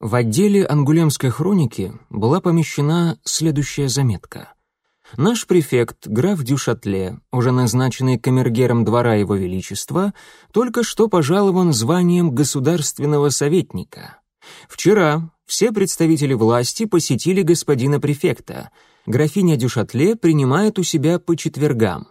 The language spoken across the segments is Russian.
В отделе ангулемской хроники была помещена следующая заметка. Наш префект, граф Дюшатле, уже назначенный камергером двора его величества, только что пожалован званием государственного советника. Вчера все представители власти посетили господина префекта. Графиня Дюшатле принимает у себя по четвергам.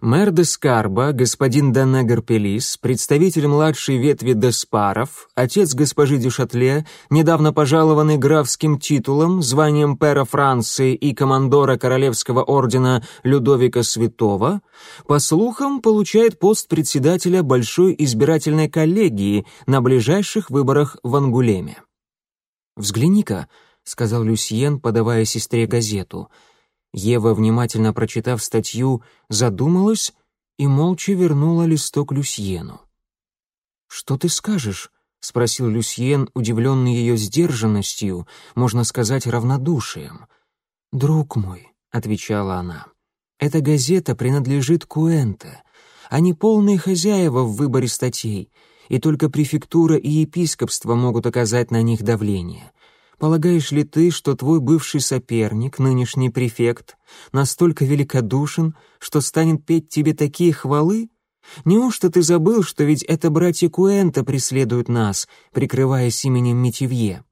Мэр де Скарба, господин Данегер Пелис, представитель младшей ветви Деспаров, отец госпожи Дюшатле, недавно пожалованный графским титулом, званием пера Франции и командора Королевского ордена Людовика Святого, по слухам, получает пост председателя Большой избирательной коллегии на ближайших выборах в Ангулеме. «Взгляни-ка», — сказал Люсьен, подавая сестре газету — Ева, внимательно прочитав статью, задумалась и молча вернула листок Люсьену. «Что ты скажешь?» — спросил Люсьен, удивленный ее сдержанностью, можно сказать, равнодушием. «Друг мой», — отвечала она, — «эта газета принадлежит Куэнте. Они полные хозяева в выборе статей, и только префектура и епископство могут оказать на них давление. Полагаешь ли ты, что твой бывший соперник, нынешний префект, настолько великодушен, что станет петь тебе такие хвалы? Неужто ты забыл, что ведь это братья Куэнта преследуют нас, прикрываясь именем Метивье?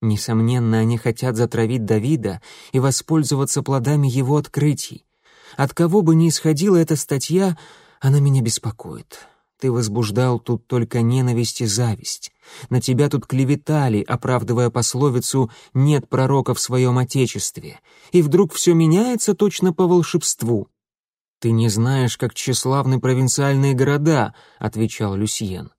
Несомненно, они хотят затравить Давида и воспользоваться плодами его открытий. От кого бы ни исходила эта статья, она меня беспокоит. Ты возбуждал тут только ненависть и зависть. На тебя тут клеветали, оправдывая пословицу «нет пророка в своем отечестве». И вдруг все меняется точно по волшебству. «Ты не знаешь, как тщеславны провинциальные города», — отвечал Люсьен.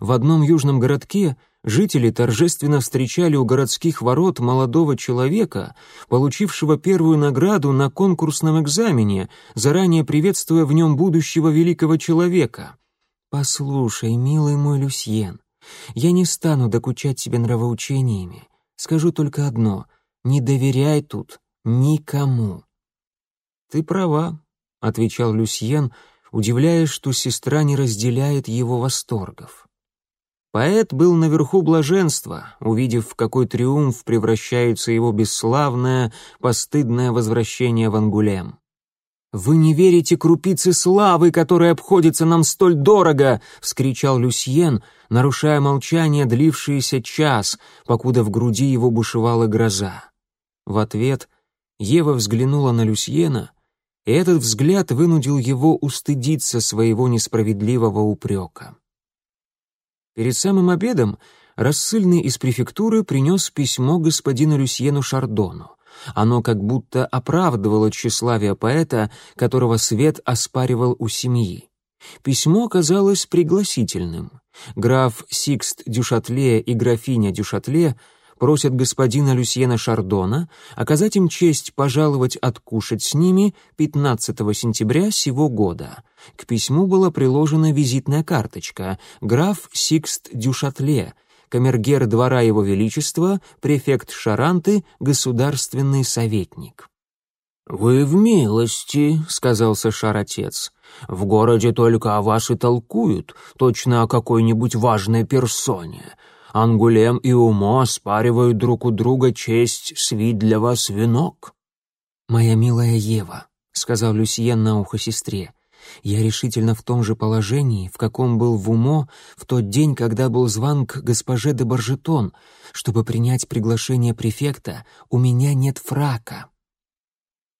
В одном южном городке жители торжественно встречали у городских ворот молодого человека, получившего первую награду на конкурсном экзамене, заранее приветствуя в нем будущего великого человека. «Послушай, милый мой Люсьен, я не стану докучать тебе нравоучениями. Скажу только одно — не доверяй тут никому». «Ты права», — отвечал Люсьен, удивляясь, что сестра не разделяет его восторгов. Поэт был наверху блаженства, увидев, в какой триумф превращается его бесславное, постыдное возвращение в Ангулем. «Вы не верите крупице славы, которая обходится нам столь дорого!» — вскричал Люсьен, нарушая молчание, длившееся час, покуда в груди его бушевала гроза. В ответ Ева взглянула на Люсьена, и этот взгляд вынудил его устыдиться своего несправедливого упрека. Перед самым обедом рассыльный из префектуры принес письмо господину Люсьену Шардону. Оно как будто оправдывало тщеславие поэта, которого свет оспаривал у семьи. Письмо оказалось пригласительным. Граф Сикст Дюшатле и графиня Дюшатле просят господина Люсьена Шардона оказать им честь пожаловать откушать с ними 15 сентября сего года. К письму была приложена визитная карточка «Граф Сикст Дюшатле», камергер двора его величества, префект Шаранты, государственный советник. «Вы в милости», — сказал Сашар-отец. «В городе только о вас и толкуют, точно о какой-нибудь важной персоне. Ангулем и Умо оспаривают друг у друга честь свить для вас венок». «Моя милая Ева», — сказал Люсьен на ухо сестре, я решительно в том же положении, в каком был в умо в тот день, когда был зван к госпоже де Баржетон. Чтобы принять приглашение префекта, у меня нет фрака».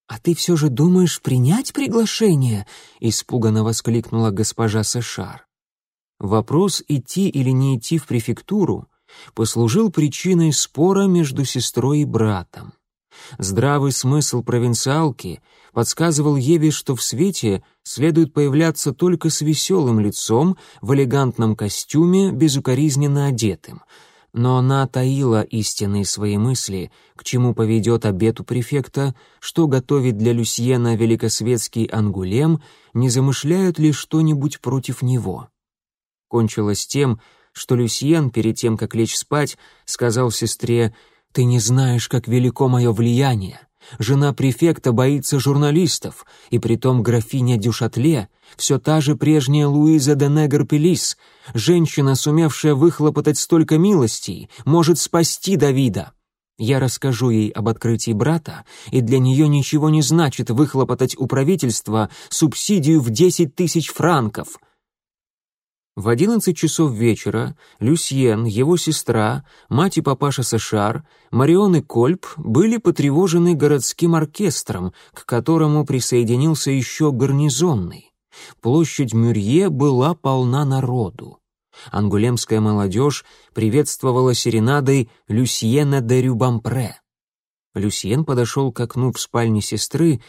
«А ты все же думаешь принять приглашение?» — испуганно воскликнула госпожа Сэшар. Вопрос, идти или не идти в префектуру, послужил причиной спора между сестрой и братом. Здравый смысл провинциалки подсказывал Еве, что в свете следует появляться только с веселым лицом, в элегантном костюме, безукоризненно одетым. Но она таила истинные свои мысли, к чему поведет обету префекта, что готовит для Люсьена великосветский ангулем, не замышляют ли что-нибудь против него. Кончилось тем, что Люсьен, перед тем, как лечь спать, сказал сестре — ты не знаешь, как велико мое влияние. Жена префекта боится журналистов, и притом графиня Дюшатле все та же прежняя Луиза де Негр-Пелис, женщина, сумевшая выхлопотать столько милостей, может спасти Давида. Я расскажу ей об открытии брата, и для нее ничего не значит выхлопотать у правительства субсидию в десять тысяч франков. В одиннадцать часов вечера Люсьен, его сестра, мать и папаша Сашар, Марион и Кольп были потревожены городским оркестром, к которому присоединился еще гарнизонный. Площадь Мюрье была полна народу. Ангулемская молодежь приветствовала серенадой Люсьена де Рюбампре. Люсьен подошел к окну в спальне сестры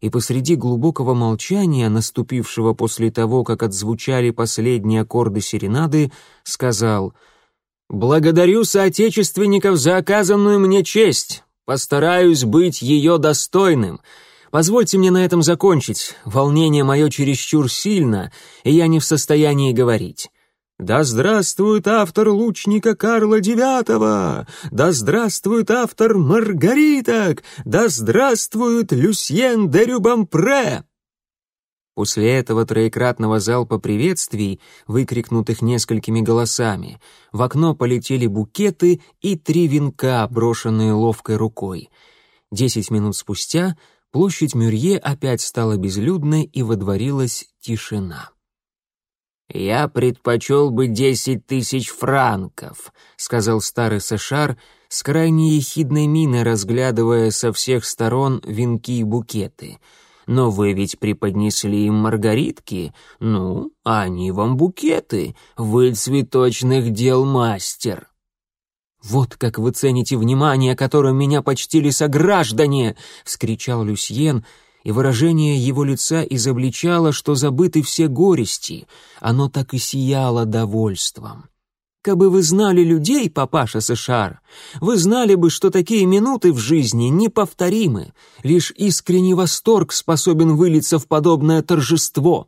и посреди глубокого молчания, наступившего после того, как отзвучали последние аккорды серенады, сказал «Благодарю соотечественников за оказанную мне честь. Постараюсь быть ее достойным. Позвольте мне на этом закончить. Волнение мое чересчур сильно, и я не в состоянии говорить. Да здравствует автор лучника Карла IX! Да здравствует автор Маргариток! Да здравствует Люсьен де Рюбампре! После этого троекратного залпа приветствий, выкрикнутых несколькими голосами, в окно полетели букеты и три венка, брошенные ловкой рукой. Десять минут спустя площадь Мюрье опять стала безлюдной и водворилась тишина. «Я предпочел бы десять тысяч франков», — сказал старый Сашар, с крайне ехидной миной разглядывая со всех сторон венки и букеты. «Но вы ведь преподнесли им маргаритки, ну, а они вам букеты, вы цветочных дел мастер». «Вот как вы цените внимание, которым меня почтили сограждане!» — вскричал Люсьен — и выражение его лица изобличало, что забыты все горести, оно так и сияло довольством. Кабы вы знали людей, папаша Сышар, вы знали бы, что такие минуты в жизни неповторимы, лишь искренний восторг способен вылиться в подобное торжество.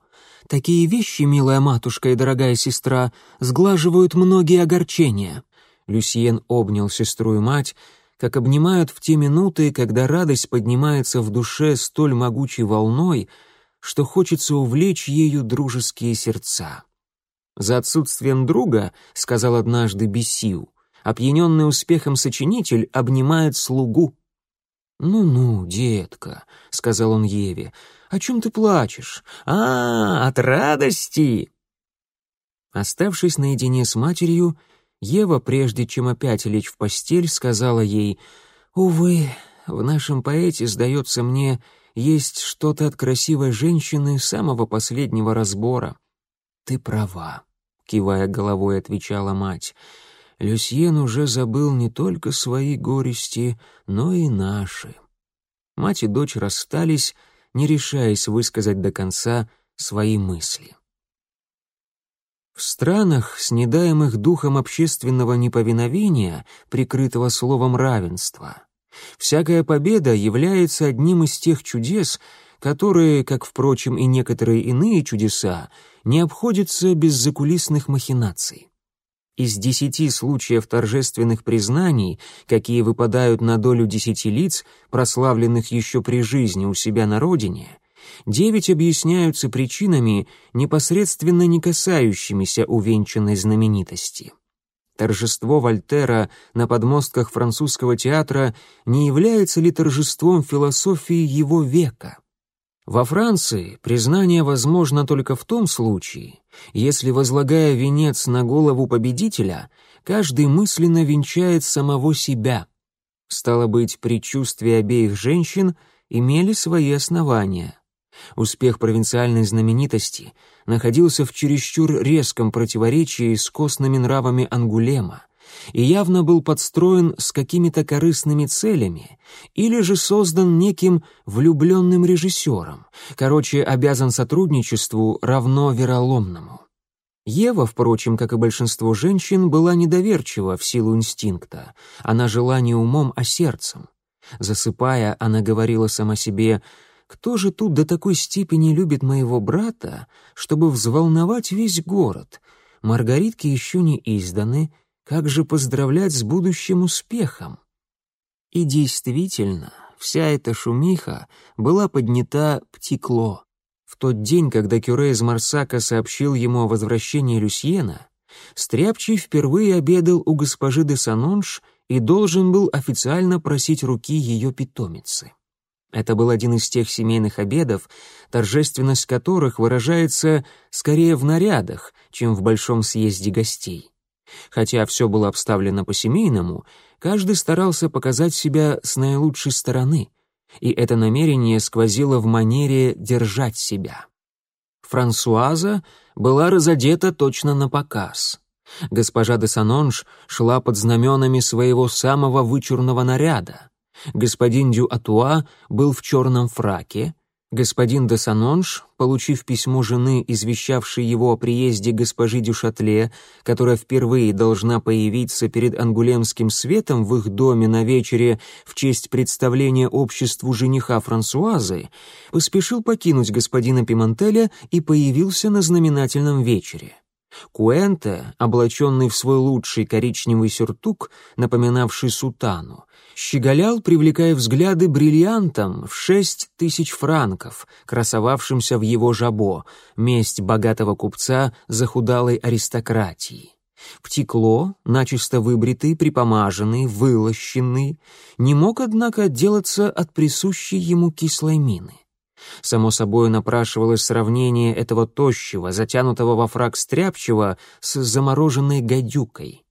Такие вещи, милая матушка и дорогая сестра, сглаживают многие огорчения. Люсьен обнял сестру и мать, как обнимают в те минуты, когда радость поднимается в душе столь могучей волной, что хочется увлечь ею дружеские сердца. «За отсутствием друга», — сказал однажды Бесиу, опьяненный успехом сочинитель обнимает слугу. «Ну-ну, детка», — сказал он Еве, — «о чем ты плачешь? А, от радости!» Оставшись наедине с матерью, Ева, прежде чем опять лечь в постель, сказала ей, «Увы, в нашем поэте, сдается мне, есть что-то от красивой женщины самого последнего разбора». «Ты права», — кивая головой, отвечала мать. «Люсьен уже забыл не только свои горести, но и наши». Мать и дочь расстались, не решаясь высказать до конца свои мысли. В странах, снедаемых духом общественного неповиновения, прикрытого словом равенства, всякая победа является одним из тех чудес, которые, как, впрочем, и некоторые иные чудеса, не обходятся без закулисных махинаций. Из десяти случаев торжественных признаний, какие выпадают на долю десяти лиц, прославленных еще при жизни у себя на родине, девять объясняются причинами, непосредственно не касающимися увенчанной знаменитости. Торжество Вольтера на подмостках французского театра не является ли торжеством философии его века? Во Франции признание возможно только в том случае, если, возлагая венец на голову победителя, каждый мысленно венчает самого себя. Стало быть, предчувствия обеих женщин имели свои основания. Успех провинциальной знаменитости находился в чересчур резком противоречии с костными нравами Ангулема и явно был подстроен с какими-то корыстными целями или же создан неким влюбленным режиссером, короче, обязан сотрудничеству равно вероломному. Ева, впрочем, как и большинство женщин, была недоверчива в силу инстинкта, она жила не умом, а сердцем. Засыпая, она говорила сама себе кто же тут до такой степени любит моего брата, чтобы взволновать весь город? Маргаритки еще не изданы, как же поздравлять с будущим успехом? И действительно, вся эта шумиха была поднята птикло. В тот день, когда Кюре из Марсака сообщил ему о возвращении Люсьена, Стряпчий впервые обедал у госпожи де Санонж и должен был официально просить руки ее питомицы. Это был один из тех семейных обедов, торжественность которых выражается скорее в нарядах, чем в большом съезде гостей. Хотя все было обставлено по-семейному, каждый старался показать себя с наилучшей стороны, и это намерение сквозило в манере держать себя. Франсуаза была разодета точно на показ. Госпожа де Санонж шла под знаменами своего самого вычурного наряда. Господин Дю Атуа был в черном фраке, Господин де Санонж, получив письмо жены, извещавшей его о приезде госпожи Дюшатле, которая впервые должна появиться перед ангулемским светом в их доме на вечере в честь представления обществу жениха Франсуазы, поспешил покинуть господина Пимантеля и появился на знаменательном вечере. Куэнте, облаченный в свой лучший коричневый сюртук, напоминавший сутану, щеголял, привлекая взгляды бриллиантом в шесть тысяч франков, красовавшимся в его жабо, месть богатого купца захудалой аристократии. Птекло, начисто выбритый, припомаженный, вылощенный, не мог, однако, отделаться от присущей ему кислой мины. Само собой напрашивалось сравнение этого тощего, затянутого во фраг стряпчего с замороженной гадюкой.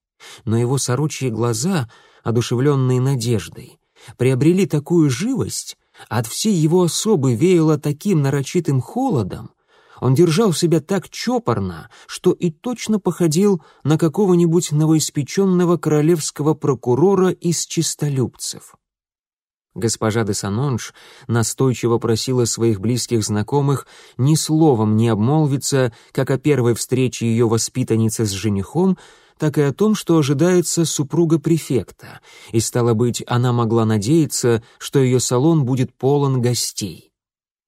Но его сорочьи глаза, одушевленные надеждой, приобрели такую живость, от всей его особы веяло таким нарочитым холодом, он держал себя так чопорно, что и точно походил на какого-нибудь новоиспеченного королевского прокурора из чистолюбцев. Госпожа де Санонж настойчиво просила своих близких знакомых ни словом не обмолвиться как о первой встрече ее воспитанницы с женихом, так и о том, что ожидается супруга префекта, и, стало быть, она могла надеяться, что ее салон будет полон гостей.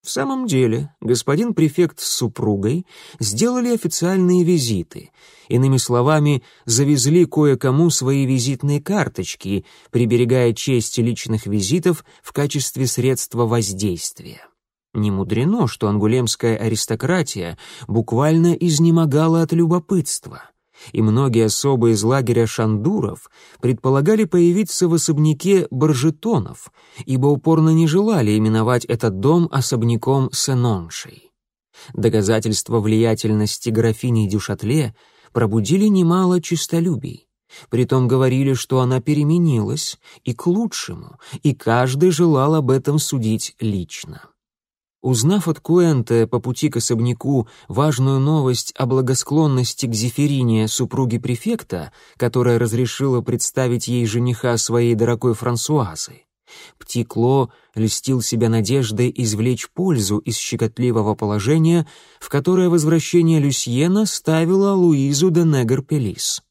В самом деле, господин префект с супругой сделали официальные визиты, иными словами, завезли кое-кому свои визитные карточки, приберегая честь личных визитов в качестве средства воздействия. Не мудрено, что ангулемская аристократия буквально изнемогала от любопытства — и многие особы из лагеря шандуров предполагали появиться в особняке баржетонов, ибо упорно не желали именовать этот дом особняком Сеноншей. Доказательства влиятельности графини Дюшатле пробудили немало честолюбий. Притом говорили, что она переменилась и к лучшему, и каждый желал об этом судить лично. Узнав от Куэнте по пути к особняку важную новость о благосклонности к Зефирине, супруге префекта, которая разрешила представить ей жениха своей дорогой Франсуазы, Птикло льстил себя надеждой извлечь пользу из щекотливого положения, в которое возвращение Люсьена ставило Луизу де Негр-Пелис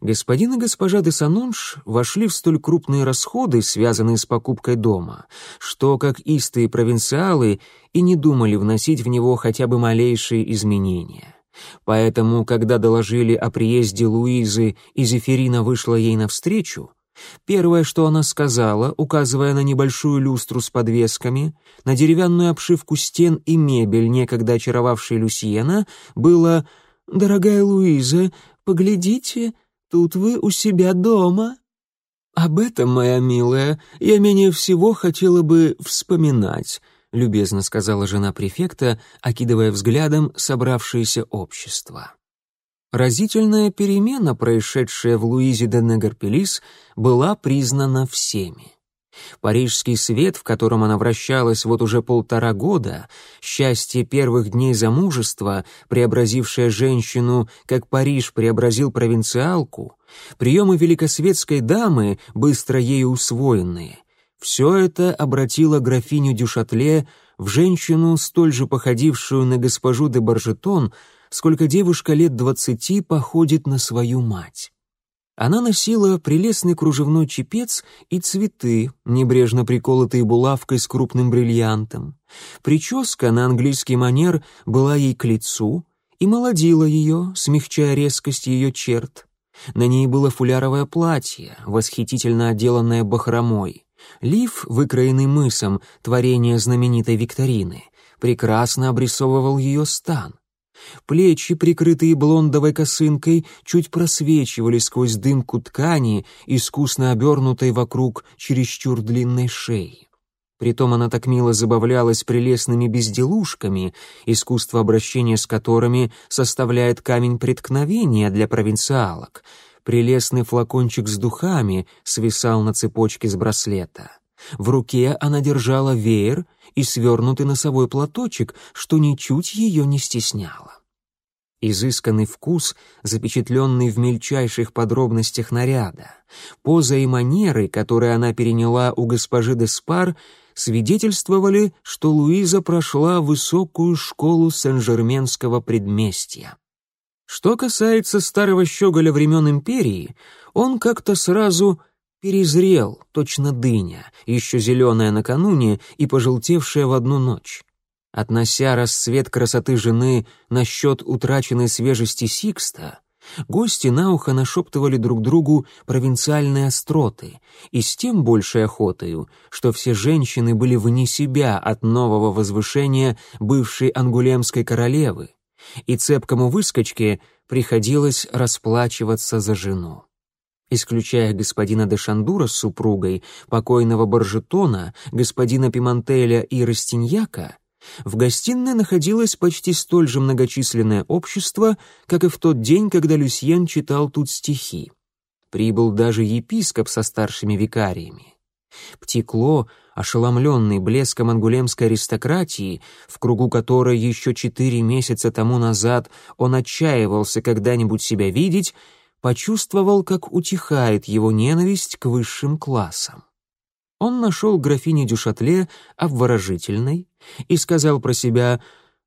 господин и госпожа де Санонж вошли в столь крупные расходы, связанные с покупкой дома, что, как истые провинциалы, и не думали вносить в него хотя бы малейшие изменения. Поэтому, когда доложили о приезде Луизы и Зефирина вышла ей навстречу, Первое, что она сказала, указывая на небольшую люстру с подвесками, на деревянную обшивку стен и мебель, некогда очаровавшей Люсьена, было «Дорогая Луиза, поглядите, Тут вы у себя дома. Об этом, моя милая, я менее всего хотела бы вспоминать, любезно сказала жена префекта, окидывая взглядом собравшееся общество. Разительная перемена, происшедшая в Луизе де Негарпелис, была признана всеми. Парижский свет, в котором она вращалась вот уже полтора года, счастье первых дней замужества, преобразившее женщину, как Париж преобразил провинциалку, приемы великосветской дамы, быстро ею усвоенные — все это обратило графиню Дюшатле в женщину, столь же походившую на госпожу де Баржетон, сколько девушка лет двадцати походит на свою мать. Она носила прелестный кружевной чепец и цветы, небрежно приколотые булавкой с крупным бриллиантом. Прическа на английский манер была ей к лицу и молодила ее, смягчая резкость ее черт. На ней было фуляровое платье, восхитительно отделанное бахромой. Лиф, выкроенный мысом, творение знаменитой Викторины, прекрасно обрисовывал ее стан. Плечи, прикрытые блондовой косынкой, чуть просвечивали сквозь дымку ткани, искусно обернутой вокруг чересчур длинной шеи. Притом она так мило забавлялась прелестными безделушками, искусство обращения с которыми составляет камень преткновения для провинциалок. Прелестный флакончик с духами свисал на цепочке с браслета. В руке она держала веер и свернутый носовой платочек, что ничуть ее не стесняло. Изысканный вкус, запечатленный в мельчайших подробностях наряда, поза и манеры, которые она переняла у госпожи де Спар, свидетельствовали, что Луиза прошла высокую школу Сен-Жерменского предместья. Что касается старого щеголя времен империи, он как-то сразу перезрел, точно дыня, еще зеленая накануне и пожелтевшая в одну ночь. Относя расцвет красоты жены на счет утраченной свежести Сикста, гости на ухо нашептывали друг другу провинциальные остроты, и с тем большей охотою, что все женщины были вне себя от нового возвышения бывшей ангулемской королевы, и цепкому выскочке приходилось расплачиваться за жену. Исключая господина де Шандура с супругой, покойного Боржетона, господина Пимантеля и Растиньяка, в гостиной находилось почти столь же многочисленное общество, как и в тот день, когда Люсьен читал тут стихи. Прибыл даже епископ со старшими викариями. Птекло, ошеломленный блеском ангулемской аристократии, в кругу которой еще четыре месяца тому назад он отчаивался когда-нибудь себя видеть, почувствовал, как утихает его ненависть к высшим классам. Он нашел графиню Дюшатле обворожительной и сказал про себя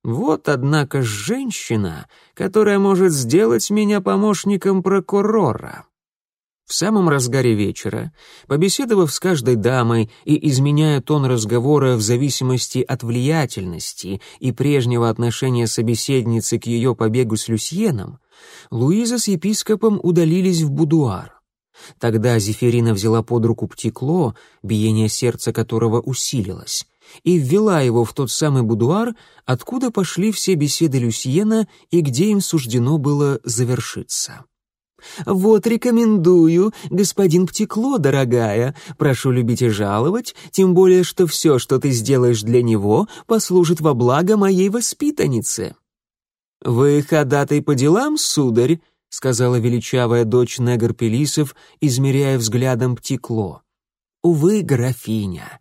«Вот, однако, женщина, которая может сделать меня помощником прокурора». В самом разгаре вечера, побеседовав с каждой дамой и изменяя тон разговора в зависимости от влиятельности и прежнего отношения собеседницы к ее побегу с Люсьеном, Луиза с епископом удалились в будуар. Тогда Зефирина взяла под руку Птекло, биение сердца которого усилилось, и ввела его в тот самый будуар, откуда пошли все беседы Люсьена и где им суждено было завершиться. «Вот рекомендую, господин Птекло, дорогая. Прошу любить и жаловать, тем более, что все, что ты сделаешь для него, послужит во благо моей воспитаннице». «Вы ходатай по делам, сударь?» — сказала величавая дочь Негр Пелисов, измеряя взглядом птекло. «Увы, графиня,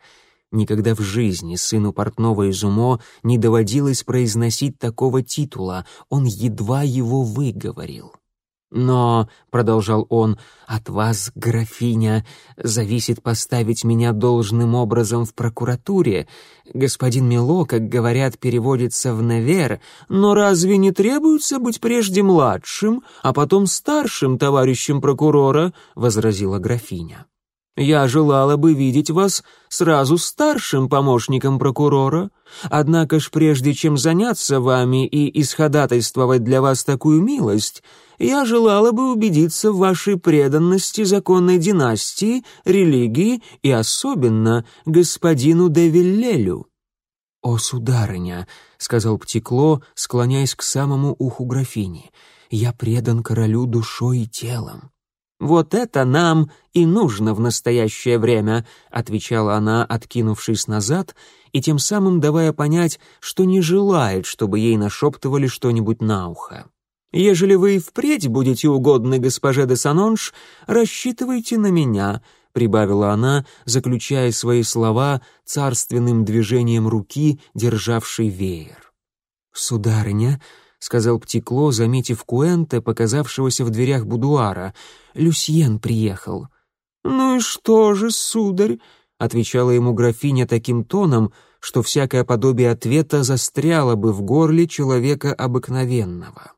никогда в жизни сыну портного Изумо не доводилось произносить такого титула, он едва его выговорил». «Но», — продолжал он, — «от вас, графиня, зависит поставить меня должным образом в прокуратуре. Господин Мило, как говорят, переводится в «невер», но разве не требуется быть прежде младшим, а потом старшим товарищем прокурора?» — возразила графиня. Я желала бы видеть вас сразу старшим помощником прокурора. Однако ж прежде чем заняться вами и исходатайствовать для вас такую милость, я желала бы убедиться в вашей преданности законной династии, религии и особенно господину де Виллелю». «О, сударыня», — сказал Птекло, склоняясь к самому уху графини, — «я предан королю душой и телом». «Вот это нам и нужно в настоящее время», — отвечала она, откинувшись назад, и тем самым давая понять, что не желает, чтобы ей нашептывали что-нибудь на ухо. «Ежели вы и впредь будете угодны госпоже де Санонж, рассчитывайте на меня», — прибавила она, заключая свои слова царственным движением руки, державшей веер. «Сударыня», — сказал Птекло, заметив Куэнте, показавшегося в дверях будуара. «Люсьен приехал». «Ну и что же, сударь?» — отвечала ему графиня таким тоном, что всякое подобие ответа застряло бы в горле человека обыкновенного.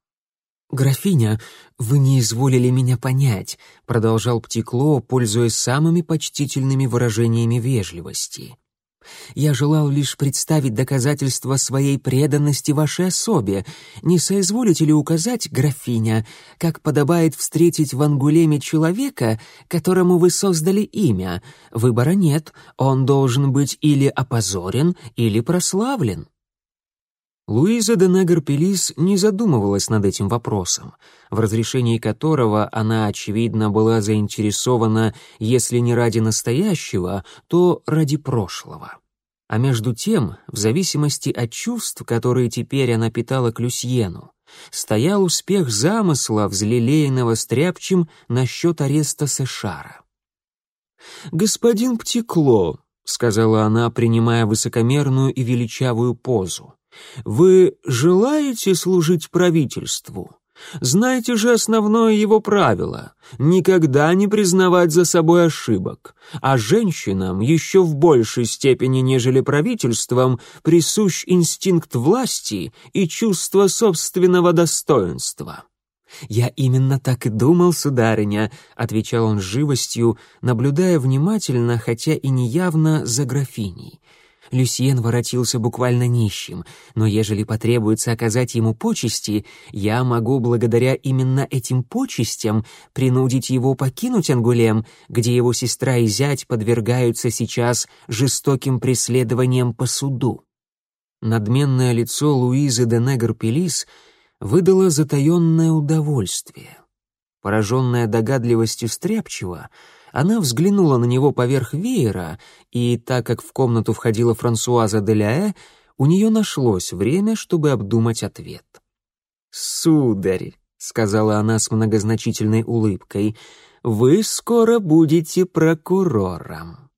«Графиня, вы не изволили меня понять», — продолжал Птекло, пользуясь самыми почтительными выражениями вежливости. Я желал лишь представить доказательства своей преданности вашей особе. Не соизволите ли указать, графиня, как подобает встретить в Ангулеме человека, которому вы создали имя? Выбора нет, он должен быть или опозорен, или прославлен». Луиза де Негр-Пелис не задумывалась над этим вопросом, в разрешении которого она, очевидно, была заинтересована, если не ради настоящего, то ради прошлого. А между тем, в зависимости от чувств, которые теперь она питала к Люсьену, стоял успех замысла, взлелеянного Стряпчем насчет ареста Сэшара. «Господин Птекло», — сказала она, принимая высокомерную и величавую позу, вы желаете служить правительству? Знаете же основное его правило — никогда не признавать за собой ошибок, а женщинам еще в большей степени, нежели правительствам, присущ инстинкт власти и чувство собственного достоинства. «Я именно так и думал, сударыня», — отвечал он живостью, наблюдая внимательно, хотя и неявно, за графиней — Люсьен воротился буквально нищим, но ежели потребуется оказать ему почести, я могу благодаря именно этим почестям принудить его покинуть Ангулем, где его сестра и зять подвергаются сейчас жестоким преследованиям по суду. Надменное лицо Луизы де Негр-Пелис выдало затаенное удовольствие. Пораженная догадливостью Стряпчего, она взглянула на него поверх веера, и так как в комнату входила Франсуаза де Ляэ, у нее нашлось время, чтобы обдумать ответ. «Сударь», — сказала она с многозначительной улыбкой, — «вы скоро будете прокурором».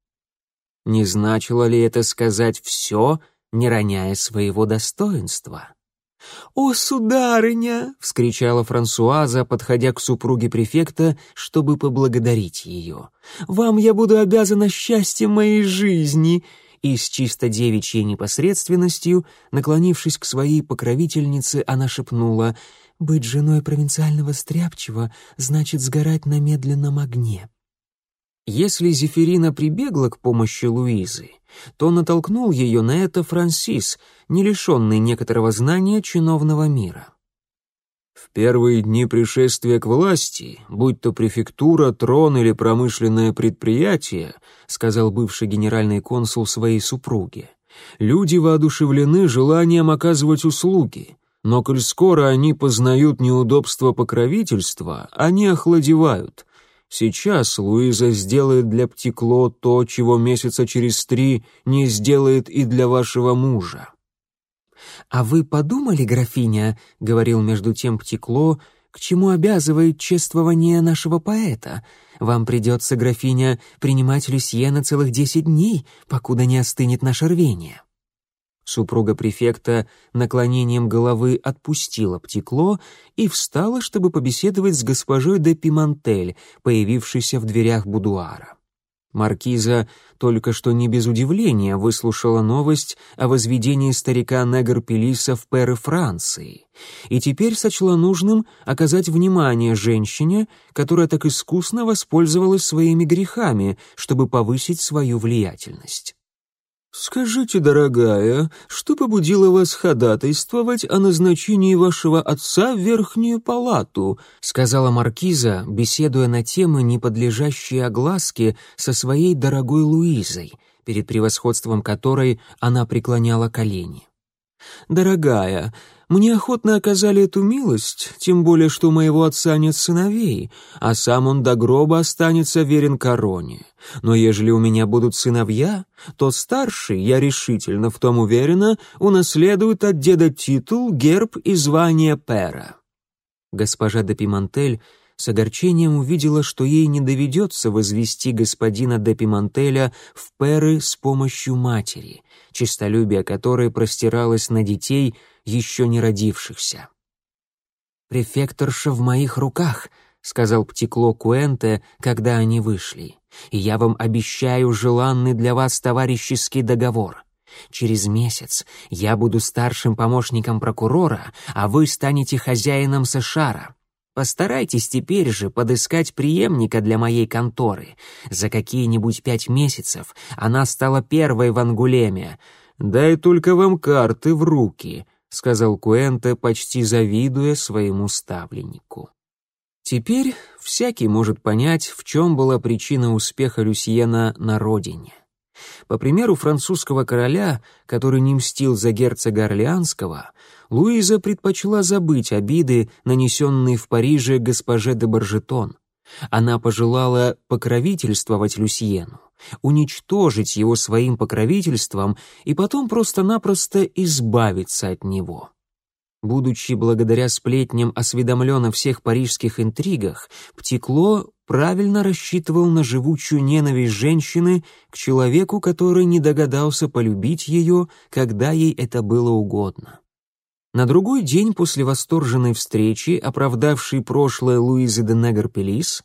Не значило ли это сказать все, не роняя своего достоинства? «О, сударыня!» — вскричала Франсуаза, подходя к супруге префекта, чтобы поблагодарить ее. «Вам я буду обязана счастьем моей жизни!» И с чисто девичьей непосредственностью, наклонившись к своей покровительнице, она шепнула «Быть женой провинциального стряпчего значит сгорать на медленном огне». Если Зефирина прибегла к помощи Луизы, то натолкнул ее на это Франсис, не лишенный некоторого знания чиновного мира. В первые дни пришествия к власти, будь то префектура, трон или промышленное предприятие, сказал бывший генеральный консул своей супруге, люди воодушевлены желанием оказывать услуги, но коль скоро они познают неудобства покровительства, они охладевают, Сейчас Луиза сделает для Птекло то, чего месяца через три не сделает и для вашего мужа». «А вы подумали, графиня, — говорил между тем Птекло, — к чему обязывает чествование нашего поэта? Вам придется, графиня, принимать Люсьена целых десять дней, покуда не остынет наше рвение». Супруга префекта наклонением головы отпустила птекло и встала, чтобы побеседовать с госпожой де Пимантель, появившейся в дверях будуара. Маркиза только что не без удивления выслушала новость о возведении старика Негр-Пелиса в пэры Франции и теперь сочла нужным оказать внимание женщине, которая так искусно воспользовалась своими грехами, чтобы повысить свою влиятельность. «Скажите, дорогая, что побудило вас ходатайствовать о назначении вашего отца в Верхнюю палату?» — сказала маркиза, беседуя на темы, не подлежащие огласке, со своей дорогой Луизой, перед превосходством которой она преклоняла колени. «Дорогая, мне охотно оказали эту милость, тем более, что у моего отца нет сыновей, а сам он до гроба останется верен короне. Но ежели у меня будут сыновья, то старший, я решительно в том уверена, унаследует от деда титул, герб и звание пера». Госпожа де Пимантель с огорчением увидела, что ей не доведется возвести господина де Пимантеля в перы с помощью матери, честолюбие которой простиралось на детей — еще не родившихся. «Префекторша в моих руках», — сказал Птекло Куэнте, когда они вышли, «и я вам обещаю желанный для вас товарищеский договор. Через месяц я буду старшим помощником прокурора, а вы станете хозяином Сэшара. Постарайтесь теперь же подыскать преемника для моей конторы. За какие-нибудь пять месяцев она стала первой в Ангулеме. Дай только вам карты в руки, сказал Куэнте, почти завидуя своему ставленнику. Теперь всякий может понять, в чем была причина успеха Люсьена на родине. По примеру французского короля, который не мстил за герцога Орлеанского, Луиза предпочла забыть обиды, нанесенные в Париже госпоже де Баржетон. Она пожелала покровительствовать Люсьену, уничтожить его своим покровительством и потом просто-напросто избавиться от него. Будучи благодаря сплетням осведомлен о всех парижских интригах, Птекло правильно рассчитывал на живучую ненависть женщины к человеку, который не догадался полюбить ее, когда ей это было угодно. На другой день после восторженной встречи, оправдавшей прошлое Луизы де Негр-Пелис,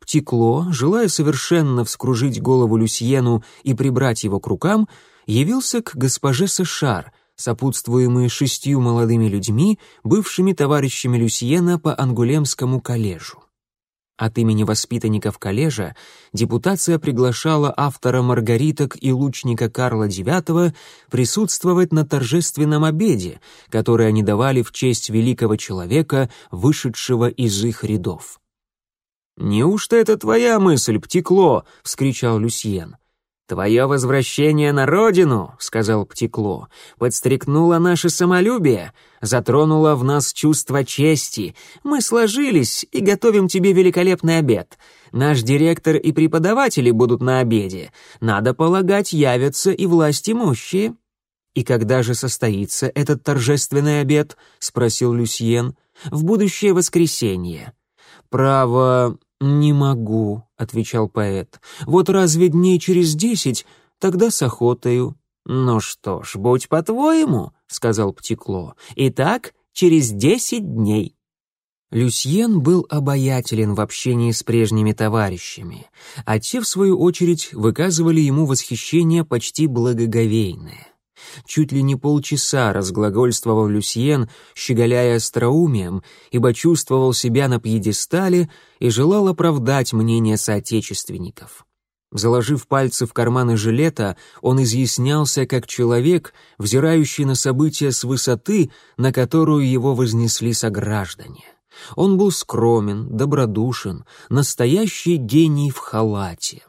Птекло, желая совершенно вскружить голову Люсьену и прибрать его к рукам, явился к госпоже Сешар, сопутствуемый шестью молодыми людьми, бывшими товарищами Люсьена по Ангулемскому коллежу. От имени воспитанников коллежа депутация приглашала автора «Маргариток» и лучника Карла IX присутствовать на торжественном обеде, который они давали в честь великого человека, вышедшего из их рядов. «Неужто это твоя мысль, Птекло?» — вскричал Люсьен. «Твое возвращение на родину, — сказал Птекло, — подстрекнуло наше самолюбие, затронуло в нас чувство чести. Мы сложились и готовим тебе великолепный обед. Наш директор и преподаватели будут на обеде. Надо полагать, явятся и власть имущие». «И когда же состоится этот торжественный обед?» — спросил Люсьен. «В будущее воскресенье». «Право, не могу», — отвечал поэт. «Вот разве дней через десять, тогда с охотою». «Ну что ж, будь по-твоему», — сказал Птекло. «Итак, через десять дней». Люсьен был обаятелен в общении с прежними товарищами, а те, в свою очередь, выказывали ему восхищение почти благоговейное. Чуть ли не полчаса разглагольствовал Люсьен, щеголяя остроумием, ибо чувствовал себя на пьедестале и желал оправдать мнение соотечественников. Заложив пальцы в карманы жилета, он изъяснялся как человек, взирающий на события с высоты, на которую его вознесли сограждане. Он был скромен, добродушен, настоящий гений в халате.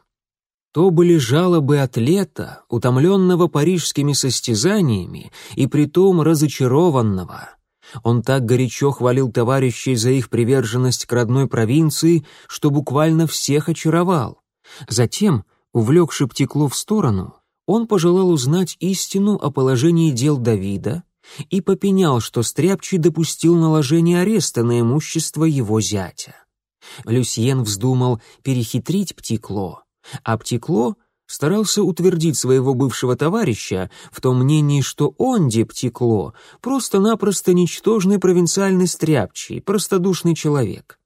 То были жалобы атлета, утомленного парижскими состязаниями и притом разочарованного. Он так горячо хвалил товарищей за их приверженность к родной провинции, что буквально всех очаровал. Затем, увлекши Птекло в сторону, он пожелал узнать истину о положении дел Давида и попенял, что Стряпчий допустил наложение ареста на имущество его зятя. Люсьен вздумал перехитрить Птекло а Птекло старался утвердить своего бывшего товарища в том мнении, что он, Птекло, просто-напросто ничтожный провинциальный стряпчий, простодушный человек.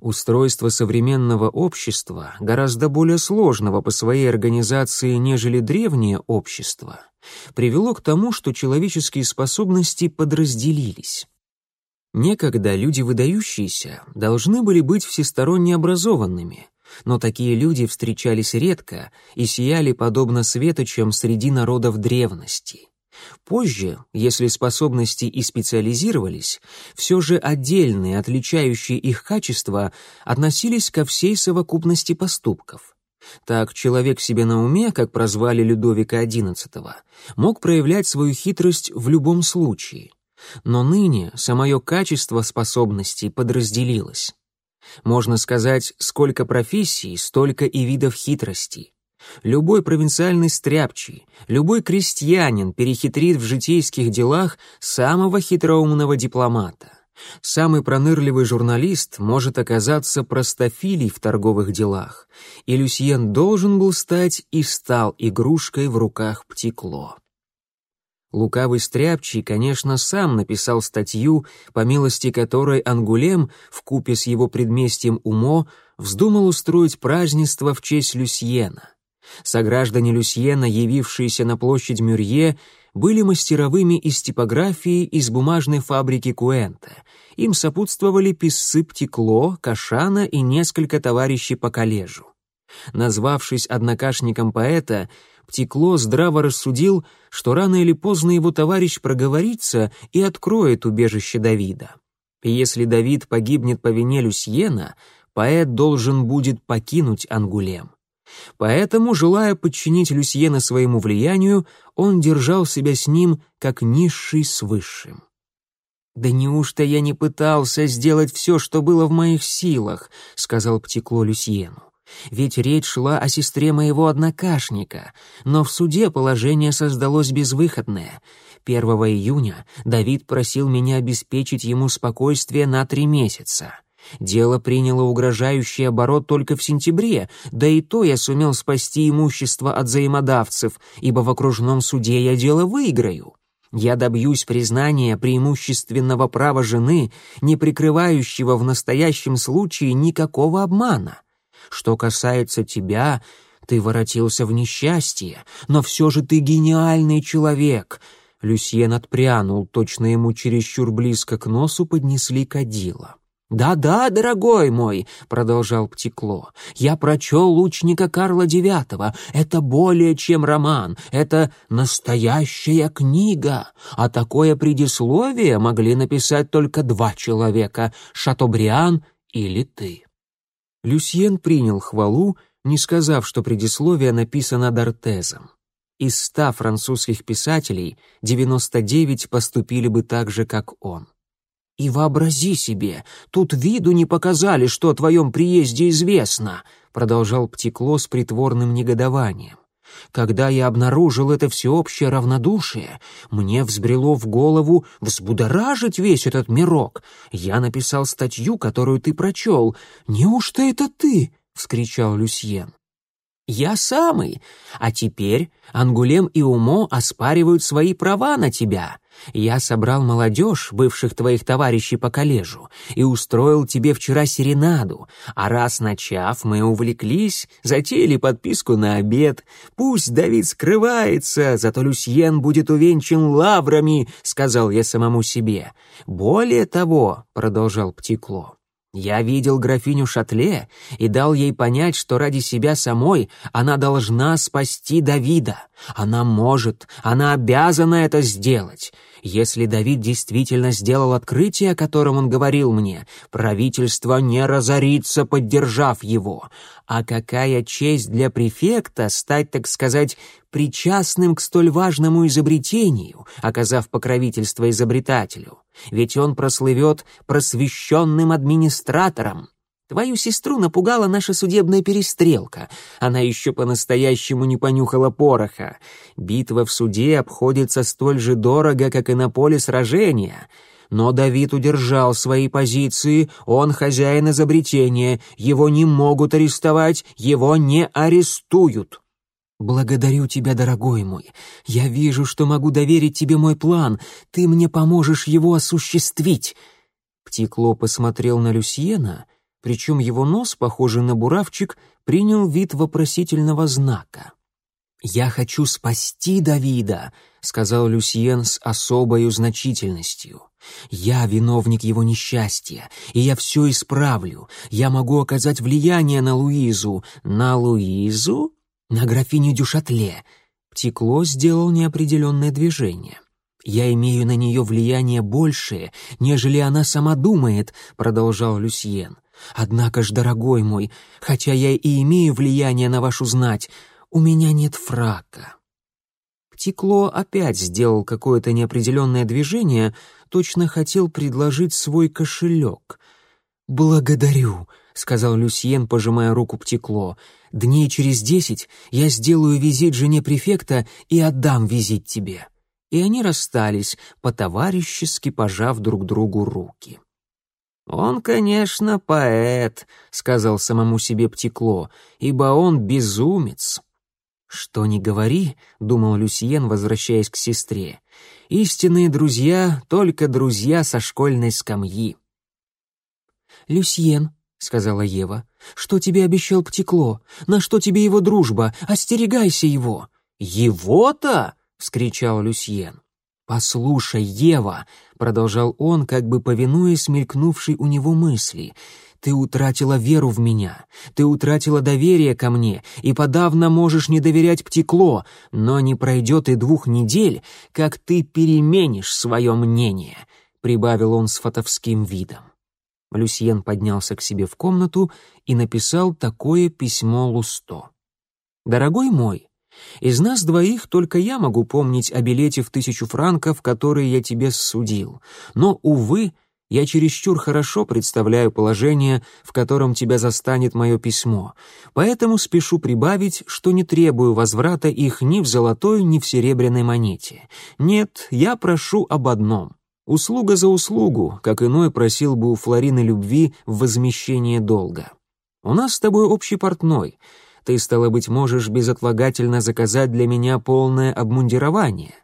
Устройство современного общества, гораздо более сложного по своей организации, нежели древнее общество, привело к тому, что человеческие способности подразделились. Некогда люди выдающиеся должны были быть всесторонне образованными, но такие люди встречались редко и сияли подобно светочам среди народов древности. Позже, если способности и специализировались, все же отдельные, отличающие их качества, относились ко всей совокупности поступков. Так человек себе на уме, как прозвали Людовика XI, мог проявлять свою хитрость в любом случае. Но ныне самое качество способностей подразделилось. Можно сказать, сколько профессий, столько и видов хитрости. Любой провинциальный стряпчий, любой крестьянин перехитрит в житейских делах самого хитроумного дипломата. Самый пронырливый журналист может оказаться простофилей в торговых делах, и Люсьен должен был стать и стал игрушкой в руках Птекло. Лукавый Стряпчий, конечно, сам написал статью, по милости которой Ангулем, в купе с его предместьем Умо, вздумал устроить празднество в честь Люсьена. Сограждане Люсьена, явившиеся на площадь Мюрье, были мастеровыми из типографии из бумажной фабрики Куэнте. Им сопутствовали писцы Птекло, Кашана и несколько товарищей по коллежу. Назвавшись однокашником поэта, Птекло здраво рассудил, что рано или поздно его товарищ проговорится и откроет убежище Давида. И если Давид погибнет по вине Люсьена, поэт должен будет покинуть Ангулем. Поэтому, желая подчинить Люсьена своему влиянию, он держал себя с ним как низший с высшим. «Да неужто я не пытался сделать все, что было в моих силах?» — сказал Птекло Люсьену. «Ведь речь шла о сестре моего однокашника, но в суде положение создалось безвыходное. 1 июня Давид просил меня обеспечить ему спокойствие на три месяца». Дело приняло угрожающий оборот только в сентябре, да и то я сумел спасти имущество от взаимодавцев, ибо в окружном суде я дело выиграю. Я добьюсь признания преимущественного права жены, не прикрывающего в настоящем случае никакого обмана. Что касается тебя, ты воротился в несчастье, но все же ты гениальный человек». Люсьен отпрянул, точно ему чересчур близко к носу поднесли кадила. «Да-да, дорогой мой», — продолжал Птекло, — «я прочел лучника Карла IX. Это более чем роман, это настоящая книга. А такое предисловие могли написать только два человека — Шатобриан или ты». Люсьен принял хвалу, не сказав, что предисловие написано Дортезом. Из ста французских писателей 99 поступили бы так же, как он. «И вообрази себе, тут виду не показали, что о твоем приезде известно», продолжал Птекло с притворным негодованием. Когда я обнаружил это всеобщее равнодушие, мне взбрело в голову взбудоражить весь этот мирок. Я написал статью, которую ты прочел. «Неужто это ты?» — вскричал Люсьен. «Я самый. А теперь Ангулем и Умо оспаривают свои права на тебя. Я собрал молодежь, бывших твоих товарищей по коллежу, и устроил тебе вчера серенаду, а раз начав, мы увлеклись, затеяли подписку на обед. Пусть Давид скрывается, зато Люсьен будет увенчан лаврами, сказал я самому себе. Более того, продолжал Птекло, я видел графиню Шатле и дал ей понять, что ради себя самой она должна спасти Давида. Она может, она обязана это сделать. Если Давид действительно сделал открытие, о котором он говорил мне, правительство не разорится, поддержав его. А какая честь для префекта стать, так сказать, причастным к столь важному изобретению, оказав покровительство изобретателю. Ведь он прослывет просвещенным администратором. Твою сестру напугала наша судебная перестрелка. Она еще по-настоящему не понюхала пороха. Битва в суде обходится столь же дорого, как и на поле сражения. Но Давид удержал свои позиции, он хозяин изобретения, его не могут арестовать, его не арестуют. «Благодарю тебя, дорогой мой. Я вижу, что могу доверить тебе мой план. Ты мне поможешь его осуществить». Птикло посмотрел на Люсьена — причем его нос, похожий на буравчик, принял вид вопросительного знака. «Я хочу спасти Давида», — сказал Люсьен с особой значительностью. «Я виновник его несчастья, и я все исправлю. Я могу оказать влияние на Луизу». «На Луизу?» «На графиню Дюшатле». Птекло сделал неопределенное движение. «Я имею на нее влияние большее, нежели она сама думает», — продолжал Люсьен. Однако ж, дорогой мой, хотя я и имею влияние на вашу знать, у меня нет фрака». Птекло опять сделал какое-то неопределенное движение, точно хотел предложить свой кошелек. «Благодарю», — сказал Люсьен, пожимая руку Птекло. «Дней через десять я сделаю визит жене префекта и отдам визит тебе». И они расстались, по-товарищески пожав друг другу руки. «Он, конечно, поэт», — сказал самому себе Птекло, «ибо он безумец». «Что ни говори», — думал Люсьен, возвращаясь к сестре, «истинные друзья — только друзья со школьной скамьи». «Люсьен», — сказала Ева, Что тебе обещал Птекло? На что тебе его дружба? Остерегайся его!» «Его-то?» — вскричал Люсьен. «Послушай, Ева», — продолжал он, как бы повинуясь мелькнувшей у него мысли, «ты утратила веру в меня, ты утратила доверие ко мне, и подавно можешь не доверять Птекло, но не пройдет и двух недель, как ты переменишь свое мнение», — прибавил он с фатовским видом. Люсьен поднялся к себе в комнату и написал такое письмо Лусто. «Дорогой мой, из нас двоих только я могу помнить о билете в тысячу франков, который я тебе судил. Но, увы, я чересчур хорошо представляю положение, в котором тебя застанет мое письмо, поэтому спешу прибавить, что не требую возврата их ни в золотой, ни в серебряной монете. Нет, я прошу об одном. Услуга за услугу, как иной просил бы у Флорины любви в возмещение долга. У нас с тобой общий портной — ты, стало быть, можешь безотлагательно заказать для меня полное обмундирование.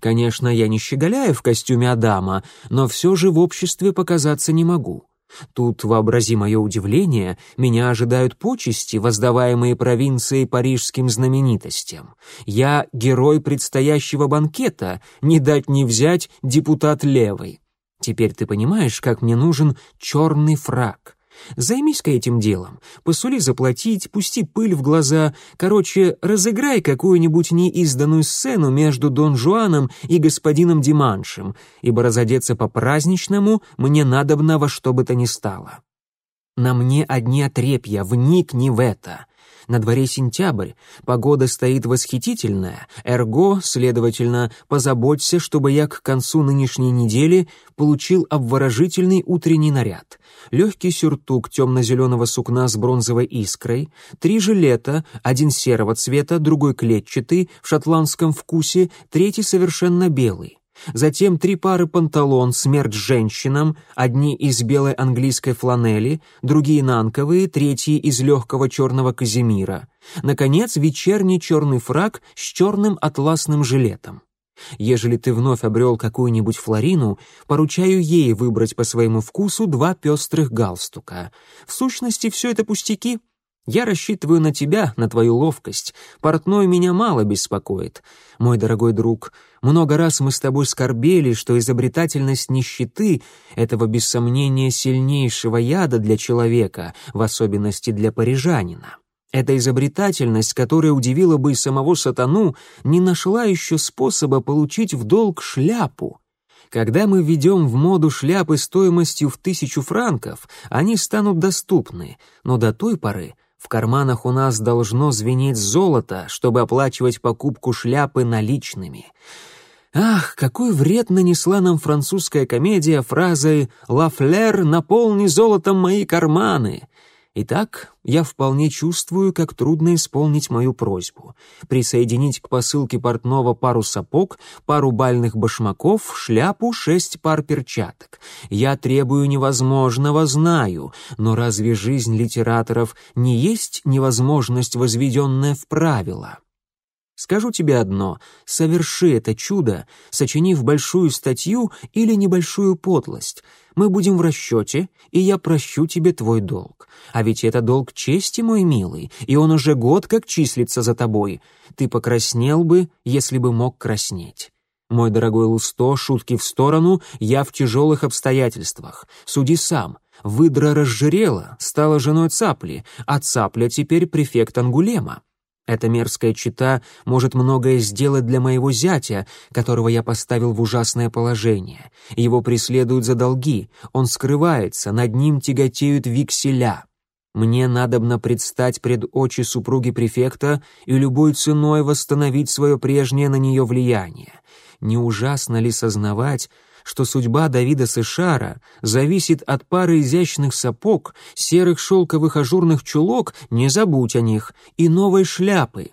Конечно, я не щеголяю в костюме Адама, но все же в обществе показаться не могу. Тут, вообрази мое удивление, меня ожидают почести, воздаваемые провинцией парижским знаменитостям. Я герой предстоящего банкета, не дать не взять депутат левый. Теперь ты понимаешь, как мне нужен черный фраг. Займись-ка этим делом, посули заплатить, пусти пыль в глаза, короче, разыграй какую-нибудь неизданную сцену между Дон Жуаном и господином Диманшем, ибо разодеться по-праздничному мне надобно во что бы то ни стало. На мне одни отрепья, вникни в это. На дворе сентябрь, погода стоит восхитительная, эрго, следовательно, позаботься, чтобы я к концу нынешней недели получил обворожительный утренний наряд. Легкий сюртук темно-зеленого сукна с бронзовой искрой, три жилета, один серого цвета, другой клетчатый, в шотландском вкусе, третий совершенно белый. Затем три пары панталон «Смерть женщинам», одни из белой английской фланели, другие нанковые, третьи из легкого черного казимира. Наконец, вечерний черный фраг с черным атласным жилетом. Ежели ты вновь обрел какую-нибудь флорину, поручаю ей выбрать по своему вкусу два пестрых галстука. В сущности, все это пустяки — я рассчитываю на тебя, на твою ловкость. Портной меня мало беспокоит. Мой дорогой друг, много раз мы с тобой скорбели, что изобретательность нищеты — этого, без сомнения, сильнейшего яда для человека, в особенности для парижанина. Эта изобретательность, которая удивила бы и самого сатану, не нашла еще способа получить в долг шляпу. Когда мы введем в моду шляпы стоимостью в тысячу франков, они станут доступны, но до той поры в карманах у нас должно звенеть золото, чтобы оплачивать покупку шляпы наличными. Ах, какой вред нанесла нам французская комедия фразой «Ла флер, наполни золотом мои карманы!» Итак, я вполне чувствую, как трудно исполнить мою просьбу. Присоединить к посылке портного пару сапог, пару бальных башмаков, шляпу, шесть пар перчаток. Я требую невозможного, знаю, но разве жизнь литераторов не есть невозможность, возведенная в правила? Скажу тебе одно, соверши это чудо, сочинив большую статью или небольшую подлость. Мы будем в расчете, и я прощу тебе твой долг. А ведь это долг чести, мой милый, и он уже год как числится за тобой. Ты покраснел бы, если бы мог краснеть. Мой дорогой Лусто, шутки в сторону, я в тяжелых обстоятельствах. Суди сам. Выдра разжирела, стала женой цапли, а цапля теперь префект Ангулема. Эта мерзкая чита может многое сделать для моего зятя, которого я поставил в ужасное положение. Его преследуют за долги, он скрывается, над ним тяготеют викселя. Мне надобно предстать пред очи супруги префекта и любой ценой восстановить свое прежнее на нее влияние. Не ужасно ли сознавать, что судьба Давида Сышара зависит от пары изящных сапог, серых шелковых ажурных чулок, не забудь о них, и новой шляпы.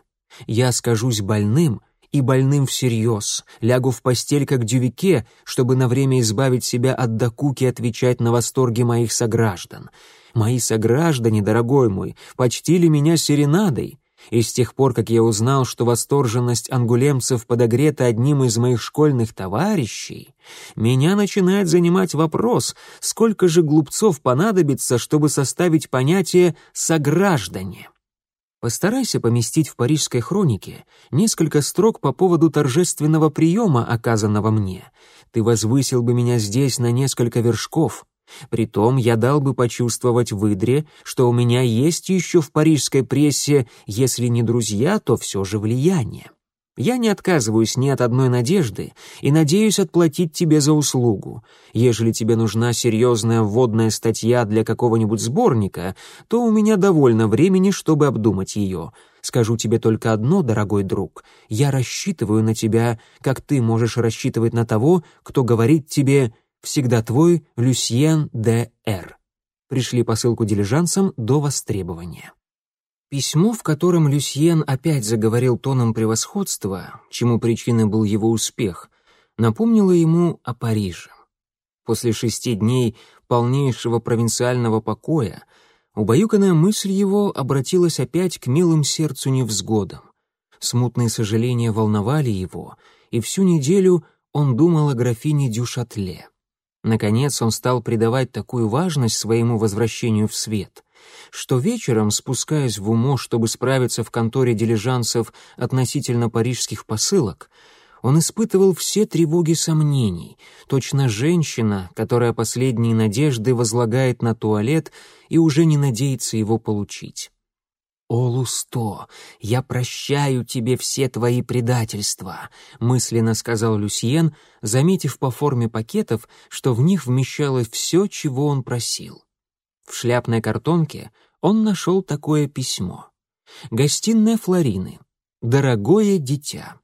Я скажусь больным, и больным всерьез, лягу в постель как дювике, чтобы на время избавить себя от докуки отвечать на восторги моих сограждан. Мои сограждане, дорогой мой, почтили меня серенадой, И с тех пор, как я узнал, что восторженность ангулемцев подогрета одним из моих школьных товарищей, меня начинает занимать вопрос, сколько же глупцов понадобится, чтобы составить понятие «сограждане». Постарайся поместить в парижской хронике несколько строк по поводу торжественного приема, оказанного мне. Ты возвысил бы меня здесь на несколько вершков. Притом я дал бы почувствовать выдре, что у меня есть еще в парижской прессе, если не друзья, то все же влияние. Я не отказываюсь ни от одной надежды и надеюсь отплатить тебе за услугу. Ежели тебе нужна серьезная вводная статья для какого-нибудь сборника, то у меня довольно времени, чтобы обдумать ее. Скажу тебе только одно, дорогой друг. Я рассчитываю на тебя, как ты можешь рассчитывать на того, кто говорит тебе Всегда твой Люсьен Д. Р. Пришли посылку дилижансом до востребования. Письмо, в котором Люсьен опять заговорил тоном превосходства, чему причиной был его успех, напомнило ему о Париже. После шести дней полнейшего провинциального покоя убаюканная мысль его обратилась опять к милым сердцу невзгодам. Смутные сожаления волновали его, и всю неделю он думал о графине Дюшатле. Наконец он стал придавать такую важность своему возвращению в свет, что вечером, спускаясь в умо, чтобы справиться в конторе дилижансов относительно парижских посылок, он испытывал все тревоги сомнений, точно женщина, которая последние надежды возлагает на туалет и уже не надеется его получить. «О, Лусто, я прощаю тебе все твои предательства», — мысленно сказал Люсьен, заметив по форме пакетов, что в них вмещалось все, чего он просил. В шляпной картонке он нашел такое письмо. «Гостиная Флорины. Дорогое дитя».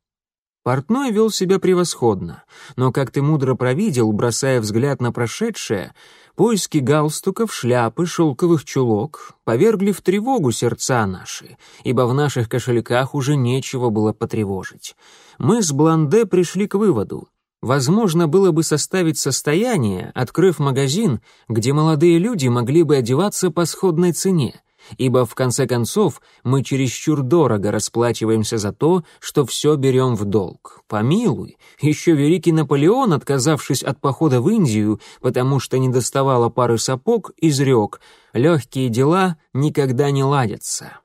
Портной вел себя превосходно, но, как ты мудро провидел, бросая взгляд на прошедшее, поиски галстуков, шляпы, шелковых чулок повергли в тревогу сердца наши, ибо в наших кошельках уже нечего было потревожить. Мы с Бланде пришли к выводу. Возможно было бы составить состояние, открыв магазин, где молодые люди могли бы одеваться по сходной цене, ибо в конце концов мы чересчур дорого расплачиваемся за то, что все берем в долг. Помилуй, еще великий Наполеон, отказавшись от похода в Индию, потому что не доставало пары сапог, изрек «легкие дела никогда не ладятся».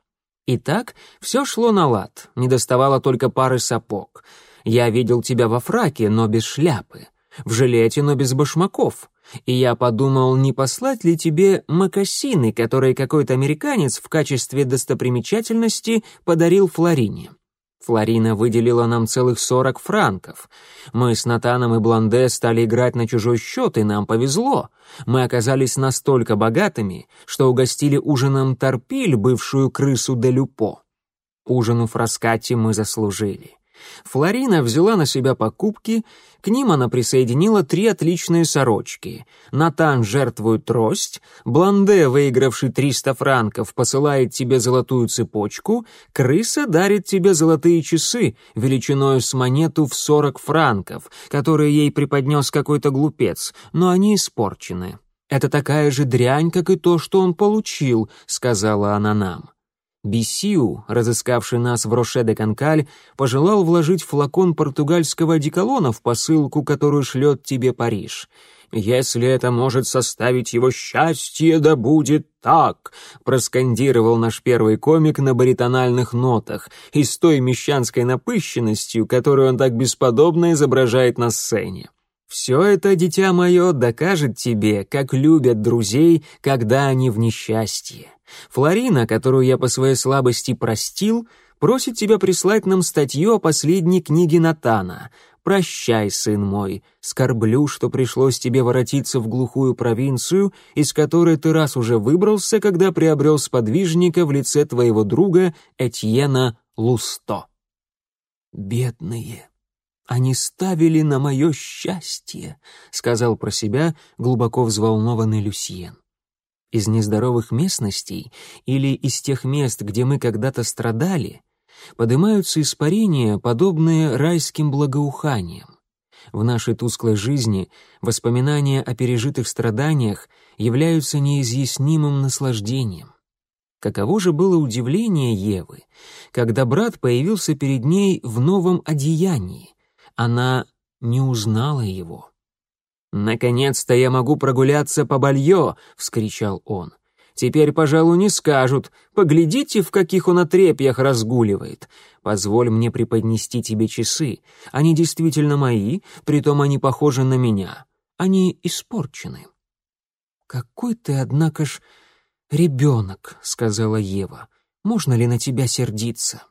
Итак, все шло на лад, не доставало только пары сапог. Я видел тебя во фраке, но без шляпы, в жилете, но без башмаков, и я подумал, не послать ли тебе мокасины, которые какой-то американец в качестве достопримечательности подарил Флорине. Флорина выделила нам целых сорок франков. Мы с Натаном и Бланде стали играть на чужой счет, и нам повезло. Мы оказались настолько богатыми, что угостили ужином торпиль, бывшую крысу де Люпо. Ужин у Фраскати мы заслужили. Флорина взяла на себя покупки, к ним она присоединила три отличные сорочки. Натан жертвует трость, Бланде, выигравший 300 франков, посылает тебе золотую цепочку, крыса дарит тебе золотые часы, величиной с монету в 40 франков, которые ей преподнес какой-то глупец, но они испорчены. «Это такая же дрянь, как и то, что он получил», — сказала она нам. Бисиу, разыскавший нас в Роше-де-Канкаль, пожелал вложить флакон португальского одеколона в посылку, которую шлет тебе Париж. «Если это может составить его счастье, да будет так!» — проскандировал наш первый комик на баритональных нотах и с той мещанской напыщенностью, которую он так бесподобно изображает на сцене. «Все это, дитя мое, докажет тебе, как любят друзей, когда они в несчастье. Флорина, которую я по своей слабости простил, просит тебя прислать нам статью о последней книге Натана. Прощай, сын мой, скорблю, что пришлось тебе воротиться в глухую провинцию, из которой ты раз уже выбрался, когда приобрел сподвижника в лице твоего друга Этьена Лусто. Бедные, они ставили на мое счастье, сказал про себя глубоко взволнованный Люсьен из нездоровых местностей или из тех мест, где мы когда-то страдали, поднимаются испарения, подобные райским благоуханиям. В нашей тусклой жизни воспоминания о пережитых страданиях являются неизъяснимым наслаждением. Каково же было удивление Евы, когда брат появился перед ней в новом одеянии. Она не узнала его. «Наконец-то я могу прогуляться по балье!» — вскричал он. «Теперь, пожалуй, не скажут. Поглядите, в каких он отрепьях разгуливает. Позволь мне преподнести тебе часы. Они действительно мои, притом они похожи на меня. Они испорчены». «Какой ты, однако ж, ребенок», — сказала Ева. «Можно ли на тебя сердиться?»